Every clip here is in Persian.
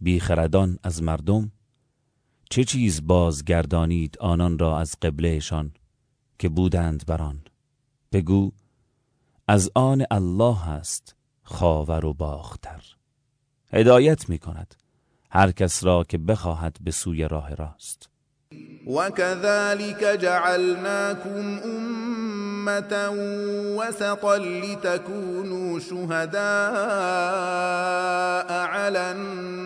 بیخردان از مردم؟ چه چیز بازگردانید آنان را از قبلهشان که بودند بران بگو از آن الله است خاور و باختر. هدایت می کند هر کس را که بخواهد به سوی راه راست. وكذلك جعلناكم أمة وسطا لتكونوا شهداء الناس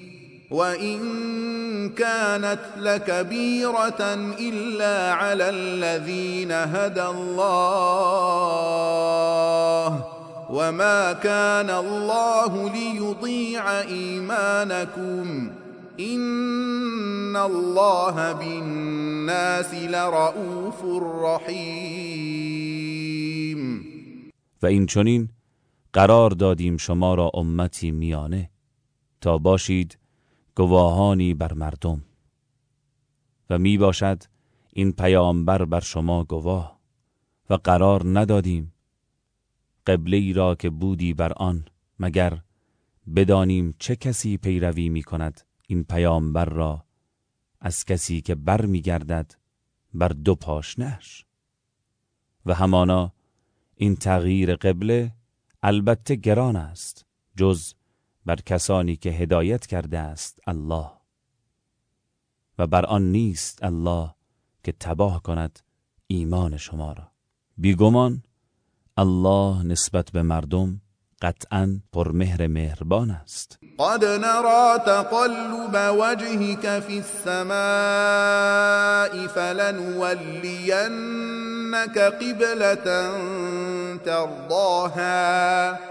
وإن كانت لكبيرة إلا على الذين هدى الله وما كان الله ليضيع ایمانكم این الله بالناس لرؤوف رحیم و این قرار دادیم شما را امتی میانه. تا باشید گواهانی بر مردم. و می باشد این پیامبر بر شما گواه و قرار ندادیم قبله ای را که بودی بر آن مگر بدانیم چه کسی پیروی می کند این پیامبر را از کسی که بر می گردد بر دو پاشنش و همانا این تغییر قبله البته گران است جز بر کسانی که هدایت کرده است الله. و بر آن نیست الله که تباه کند ایمان شما را. بیگمان الله نسبت به مردم قطعا پرمهر مهربان است. قد نرى تقلب وجهك في السماء فلنولينك قبلة ترضاها.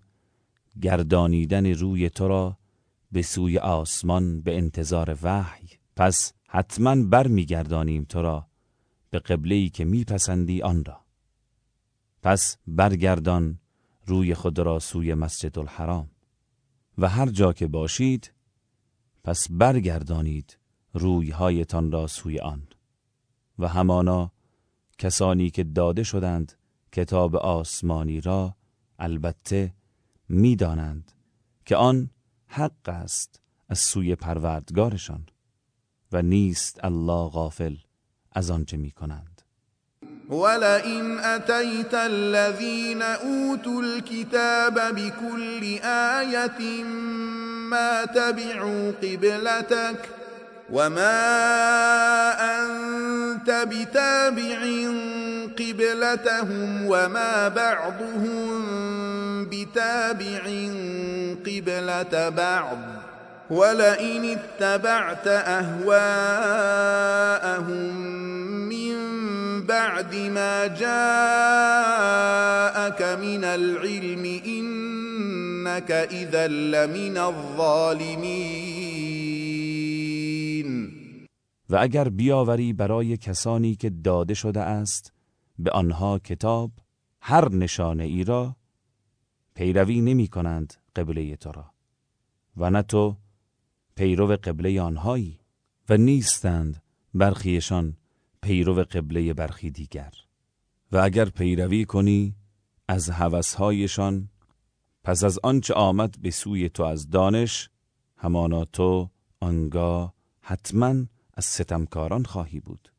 گردانیدن روی تو را به سوی آسمان به انتظار وحی. پس حتما بر میگردانیم تو را به قبله که میپسندی آن را. پس برگردان روی خود را سوی مسجد الحرام. و هر جا که باشید پس برگردانید رویهایتان را سوی آن. و همانا کسانی که داده شدند کتاب آسمانی را البته می‌دانند که آن حق است از سوی پروردگارشان و نیست الله غافل از آنچه می کنند ولئن أتيت الذين أوتوا الكتاب بكل آية ما تبعوا قبلتك وما أنت بتابع قبلتهم وما بعضهم بتابع قبلة بعض ولئن اتبعت أهواءهم بعد ما جاءك من العلم إنك إذا لمن الظالمین و اگر بیاوری برای کسانی که داده شده است به آنها کتاب هر نشانه ای را پیروی نمی کنند قبله تو را. و نه تو پیرو قبله آنهایی و نیستند برخیشان پیرو قبله برخی دیگر. و اگر پیروی کنی از هوسهایشان پس از آنچه آمد به سوی تو از دانش همانا تو آنگاه حتما از ستمکاران خواهی بود.